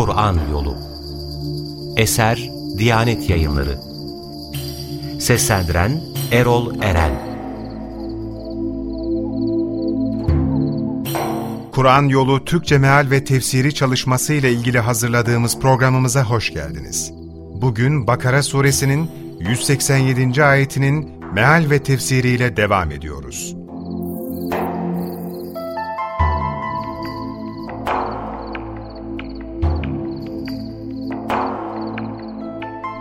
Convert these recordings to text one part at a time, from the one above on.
Kur'an Yolu Eser Diyanet Yayınları Seslendiren Erol Eren Kur'an Yolu Türkçe Meal ve Tefsiri çalışması ile ilgili hazırladığımız programımıza hoş geldiniz. Bugün Bakara suresinin 187. ayetinin meal ve tefsiriyle devam ediyoruz.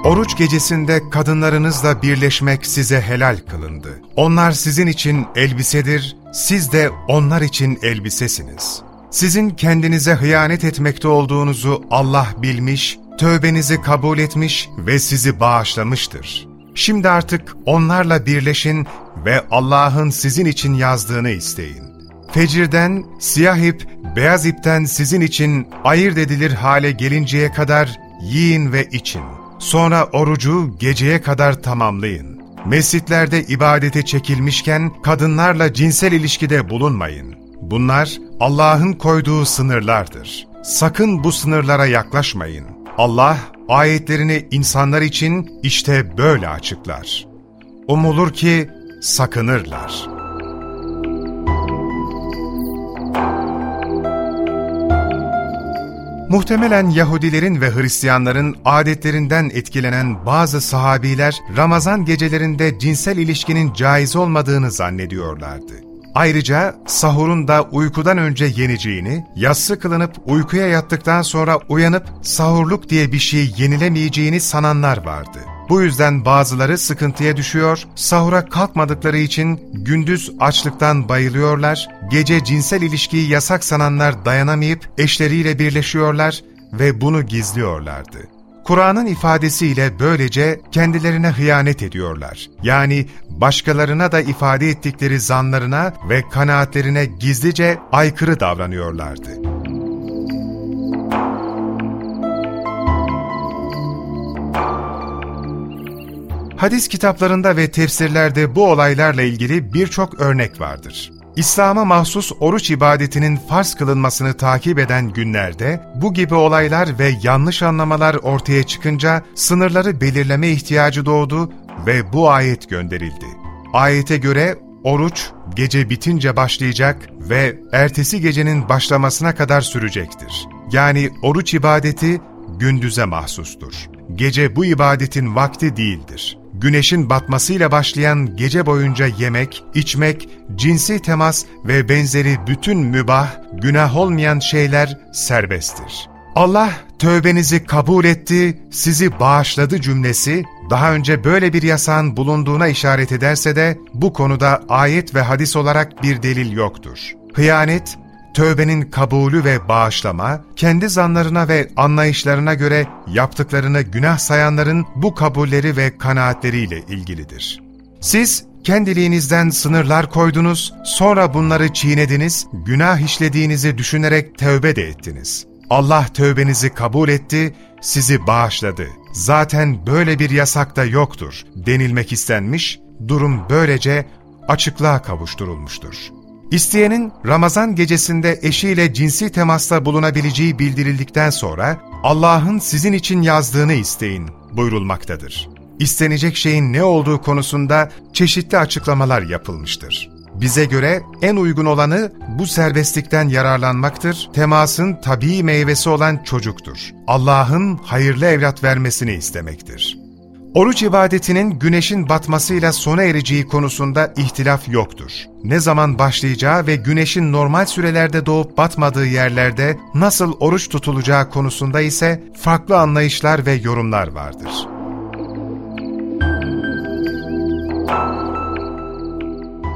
Oruç gecesinde kadınlarınızla birleşmek size helal kılındı. Onlar sizin için elbisedir, siz de onlar için elbisesiniz. Sizin kendinize hıyanet etmekte olduğunuzu Allah bilmiş, tövbenizi kabul etmiş ve sizi bağışlamıştır. Şimdi artık onlarla birleşin ve Allah'ın sizin için yazdığını isteyin. Fecirden, siyah ip, beyaz ipten sizin için ayırt edilir hale gelinceye kadar yiyin ve için. Sonra orucu geceye kadar tamamlayın. Mescitlerde ibadete çekilmişken kadınlarla cinsel ilişkide bulunmayın. Bunlar Allah'ın koyduğu sınırlardır. Sakın bu sınırlara yaklaşmayın. Allah ayetlerini insanlar için işte böyle açıklar. Umulur ki sakınırlar.'' Muhtemelen Yahudilerin ve Hristiyanların adetlerinden etkilenen bazı sahabiler Ramazan gecelerinde cinsel ilişkinin caiz olmadığını zannediyorlardı. Ayrıca sahurun da uykudan önce yeneceğini, yassı kılınıp uykuya yattıktan sonra uyanıp sahurluk diye bir şey yenilemeyeceğini sananlar vardı. Bu yüzden bazıları sıkıntıya düşüyor, sahura kalkmadıkları için gündüz açlıktan bayılıyorlar, gece cinsel ilişkiyi yasak sananlar dayanamayıp eşleriyle birleşiyorlar ve bunu gizliyorlardı. Kur'an'ın ifadesiyle böylece kendilerine hıyanet ediyorlar. Yani başkalarına da ifade ettikleri zanlarına ve kanaatlerine gizlice aykırı davranıyorlardı. Hadis kitaplarında ve tefsirlerde bu olaylarla ilgili birçok örnek vardır. İslam'a mahsus oruç ibadetinin farz kılınmasını takip eden günlerde bu gibi olaylar ve yanlış anlamalar ortaya çıkınca sınırları belirleme ihtiyacı doğdu ve bu ayet gönderildi. Ayete göre oruç gece bitince başlayacak ve ertesi gecenin başlamasına kadar sürecektir. Yani oruç ibadeti gündüze mahsustur. Gece bu ibadetin vakti değildir güneşin batmasıyla başlayan gece boyunca yemek, içmek, cinsi temas ve benzeri bütün mübah, günah olmayan şeyler serbesttir. Allah tövbenizi kabul etti, sizi bağışladı cümlesi, daha önce böyle bir yasağın bulunduğuna işaret ederse de bu konuda ayet ve hadis olarak bir delil yoktur. Hıyanet, tövbenin kabulü ve bağışlama, kendi zanlarına ve anlayışlarına göre yaptıklarını günah sayanların bu kabulleri ve kanaatleriyle ilgilidir. Siz kendiliğinizden sınırlar koydunuz, sonra bunları çiğnediniz, günah işlediğinizi düşünerek tövbe de ettiniz. Allah tövbenizi kabul etti, sizi bağışladı. Zaten böyle bir yasak da yoktur denilmek istenmiş, durum böylece açıklığa kavuşturulmuştur. İsteyenin Ramazan gecesinde eşiyle cinsi temasta bulunabileceği bildirildikten sonra Allah'ın sizin için yazdığını isteyin buyurulmaktadır. İstenecek şeyin ne olduğu konusunda çeşitli açıklamalar yapılmıştır. Bize göre en uygun olanı bu serbestlikten yararlanmaktır, temasın tabii meyvesi olan çocuktur. Allah'ın hayırlı evlat vermesini istemektir. Oruç ibadetinin güneşin batmasıyla sona ereceği konusunda ihtilaf yoktur. Ne zaman başlayacağı ve güneşin normal sürelerde doğup batmadığı yerlerde nasıl oruç tutulacağı konusunda ise farklı anlayışlar ve yorumlar vardır.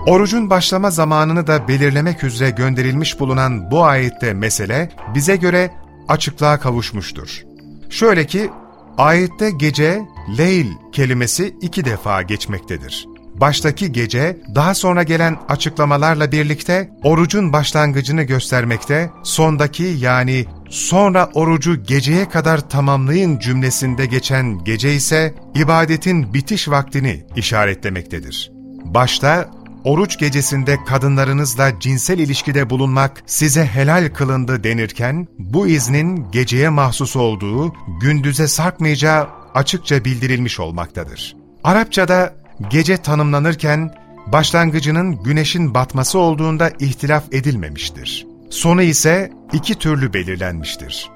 Orucun başlama zamanını da belirlemek üzere gönderilmiş bulunan bu ayette mesele bize göre açıklığa kavuşmuştur. Şöyle ki Ayette gece, leyl kelimesi iki defa geçmektedir. Baştaki gece, daha sonra gelen açıklamalarla birlikte orucun başlangıcını göstermekte, sondaki yani sonra orucu geceye kadar tamamlayın cümlesinde geçen gece ise ibadetin bitiş vaktini işaretlemektedir. Başta oruç gecesinde kadınlarınızla cinsel ilişkide bulunmak size helal kılındı denirken, bu iznin geceye mahsus olduğu, gündüze sarkmayacağı açıkça bildirilmiş olmaktadır. Arapçada gece tanımlanırken, başlangıcının güneşin batması olduğunda ihtilaf edilmemiştir. Sonu ise iki türlü belirlenmiştir.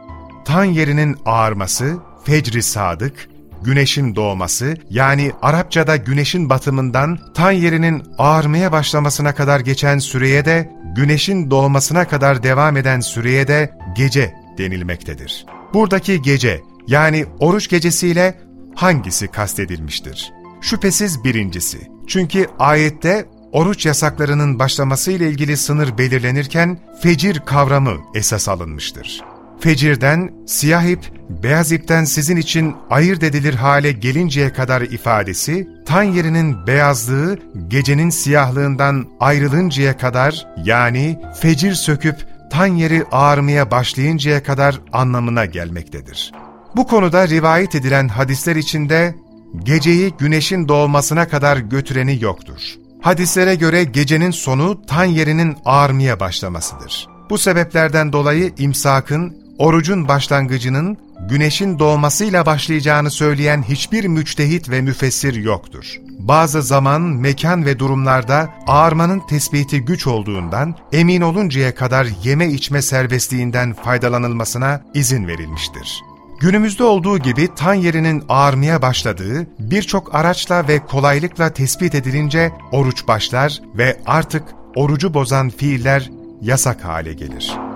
Tan yerinin ağarması, fecri sadık, güneşin doğması yani Arapçada güneşin batımından tan yerinin ağarmaya başlamasına kadar geçen süreye de güneşin doğmasına kadar devam eden süreye de gece denilmektedir. Buradaki gece yani oruç gecesiyle hangisi kastedilmiştir? Şüphesiz birincisi. Çünkü ayette oruç yasaklarının başlaması ile ilgili sınır belirlenirken fecir kavramı esas alınmıştır. Fecirden, siyah ip, beyaz ipten sizin için ayırt edilir hale gelinceye kadar ifadesi, tan yerinin beyazlığı gecenin siyahlığından ayrılıncaya kadar yani fecir söküp tan yeri ağarmaya başlayıncaya kadar anlamına gelmektedir. Bu konuda rivayet edilen hadisler içinde geceyi güneşin doğmasına kadar götüreni yoktur. Hadislere göre gecenin sonu tan yerinin ağarmaya başlamasıdır. Bu sebeplerden dolayı imsakın orucun başlangıcının güneşin doğmasıyla başlayacağını söyleyen hiçbir müçtehit ve müfessir yoktur. Bazı zaman, mekan ve durumlarda ağarmanın tespiti güç olduğundan emin oluncaya kadar yeme içme serbestliğinden faydalanılmasına izin verilmiştir. Günümüzde olduğu gibi tan yerinin ağarmaya başladığı birçok araçla ve kolaylıkla tespit edilince oruç başlar ve artık orucu bozan fiiller yasak hale gelir.''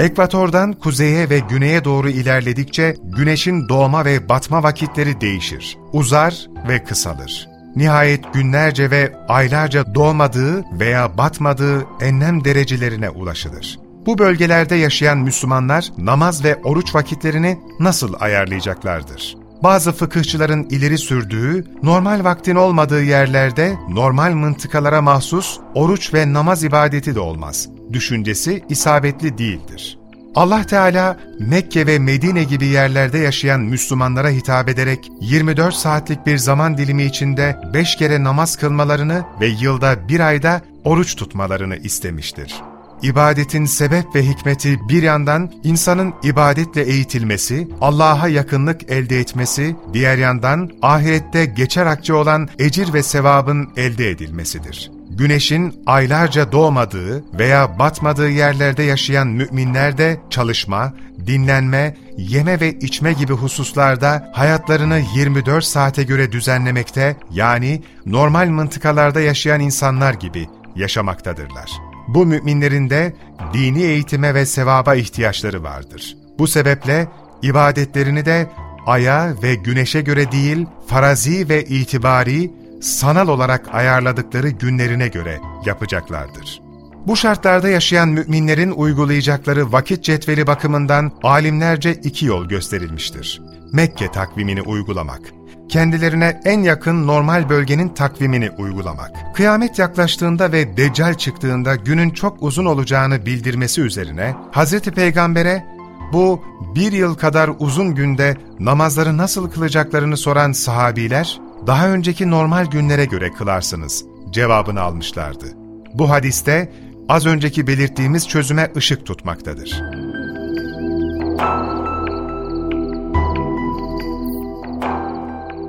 Ekvatordan kuzeye ve güneye doğru ilerledikçe güneşin doğma ve batma vakitleri değişir, uzar ve kısalır. Nihayet günlerce ve aylarca doğmadığı veya batmadığı enlem derecelerine ulaşılır. Bu bölgelerde yaşayan Müslümanlar namaz ve oruç vakitlerini nasıl ayarlayacaklardır? Bazı fıkıhçıların ileri sürdüğü, normal vaktin olmadığı yerlerde normal mıntıkalara mahsus oruç ve namaz ibadeti de olmaz düşüncesi isabetli değildir. Allah Teala Mekke ve Medine gibi yerlerde yaşayan Müslümanlara hitap ederek 24 saatlik bir zaman dilimi içinde 5 kere namaz kılmalarını ve yılda bir ayda oruç tutmalarını istemiştir. İbadetin sebep ve hikmeti bir yandan insanın ibadetle eğitilmesi, Allah'a yakınlık elde etmesi, diğer yandan ahirette geçer akçe olan ecir ve sevabın elde edilmesidir güneşin aylarca doğmadığı veya batmadığı yerlerde yaşayan müminler de çalışma, dinlenme, yeme ve içme gibi hususlarda hayatlarını 24 saate göre düzenlemekte yani normal mıntıkalarda yaşayan insanlar gibi yaşamaktadırlar. Bu müminlerin de dini eğitime ve sevaba ihtiyaçları vardır. Bu sebeple ibadetlerini de aya ve güneşe göre değil, farazi ve itibari sanal olarak ayarladıkları günlerine göre yapacaklardır. Bu şartlarda yaşayan müminlerin uygulayacakları vakit cetveli bakımından alimlerce iki yol gösterilmiştir. Mekke takvimini uygulamak, kendilerine en yakın normal bölgenin takvimini uygulamak. Kıyamet yaklaştığında ve Deccal çıktığında günün çok uzun olacağını bildirmesi üzerine Hz. Peygamber'e bu bir yıl kadar uzun günde namazları nasıl kılacaklarını soran sahabiler, daha önceki normal günlere göre kılarsınız cevabını almışlardı. Bu hadiste az önceki belirttiğimiz çözüme ışık tutmaktadır.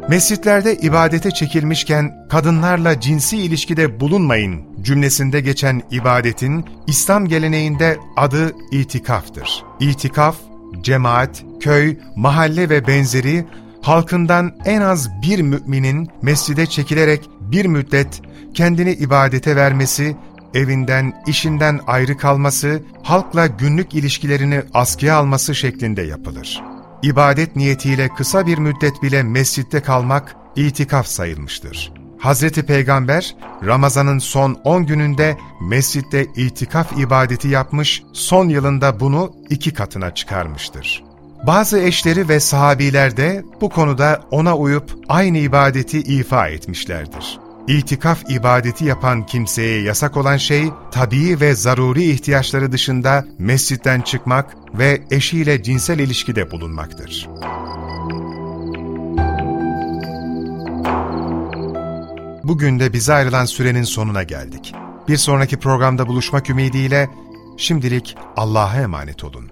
Mescitlerde ibadete çekilmişken kadınlarla cinsi ilişkide bulunmayın cümlesinde geçen ibadetin İslam geleneğinde adı itikaftır. İtikaf, cemaat, köy, mahalle ve benzeri halkından en az bir müminin mescide çekilerek bir müddet kendini ibadete vermesi, evinden, işinden ayrı kalması, halkla günlük ilişkilerini askıya alması şeklinde yapılır. İbadet niyetiyle kısa bir müddet bile mescitte kalmak itikaf sayılmıştır. Hazreti Peygamber, Ramazan'ın son 10 gününde mescitte itikaf ibadeti yapmış, son yılında bunu iki katına çıkarmıştır. Bazı eşleri ve sahabiler de bu konuda ona uyup aynı ibadeti ifa etmişlerdir. İtikaf ibadeti yapan kimseye yasak olan şey, tabii ve zaruri ihtiyaçları dışında mescitten çıkmak ve eşiyle cinsel ilişkide bulunmaktır. bugün de bize ayrılan sürenin sonuna geldik. Bir sonraki programda buluşmak ümidiyle şimdilik Allah'a emanet olun.